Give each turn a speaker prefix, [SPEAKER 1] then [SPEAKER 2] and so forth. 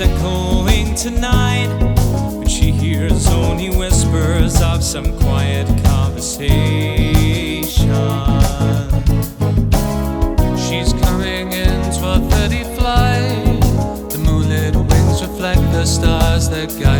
[SPEAKER 1] echoing tonight, but she hears only whispers of some quiet conversation.
[SPEAKER 2] She's coming into a 30 flight. The moonlit wings reflect the stars that guide